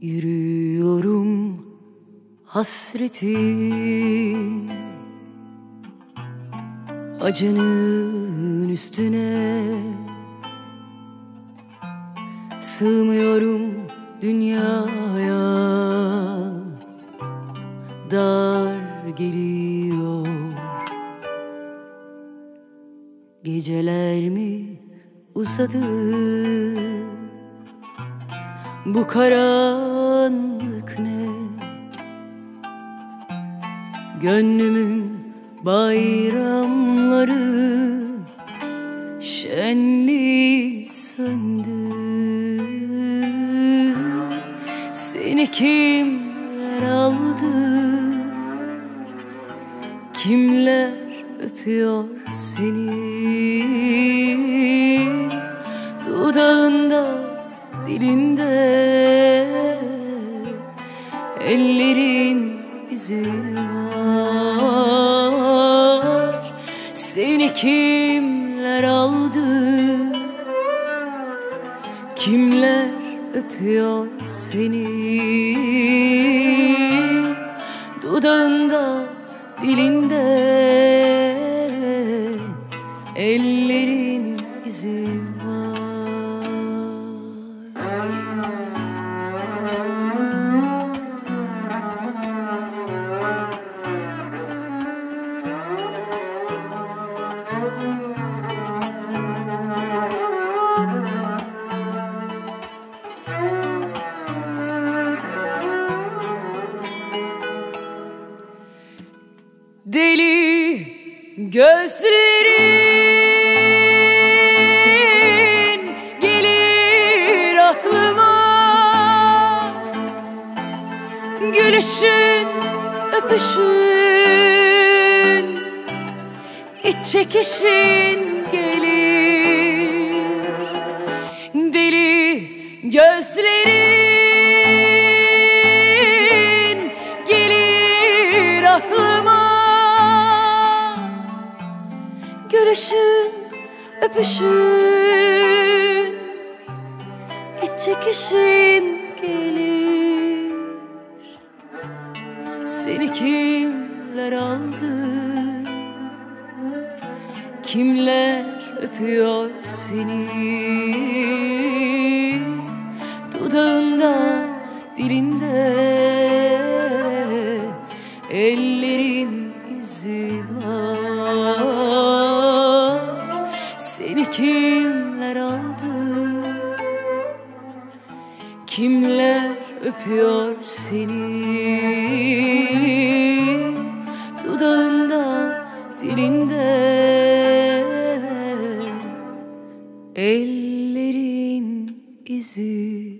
Yürüyorum hasretin Acının üstüne Sığmıyorum dünyaya. Dar geliyor. Geceler mi uzadı Bu karanlık ne? Gönlümün bayramları Şenliği söndü. Seni kimler aldı? Kimler öpüyor seni dilinde Ellerin izi var. Seni kimler aldı? Kimler öpüyor seni? Dudağında dilinde. Ellerin Deli gözlerin gelir aklıma. Gülüşün, öpüşün, iç çekişin gelir. Deli gözlerin Gülüşün, öpüşün, iç çekişin gelir. Seni kimler aldı, kimler öpüyor seni? Dudağında, dilinde ellerin izi var kimler aldı? Kimler öpüyor seni? Dudağında, dilinde Ellerin izi